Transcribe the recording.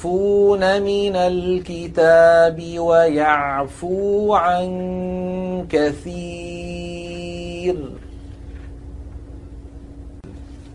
يستخفون من الكتاب ويعفو عن كثير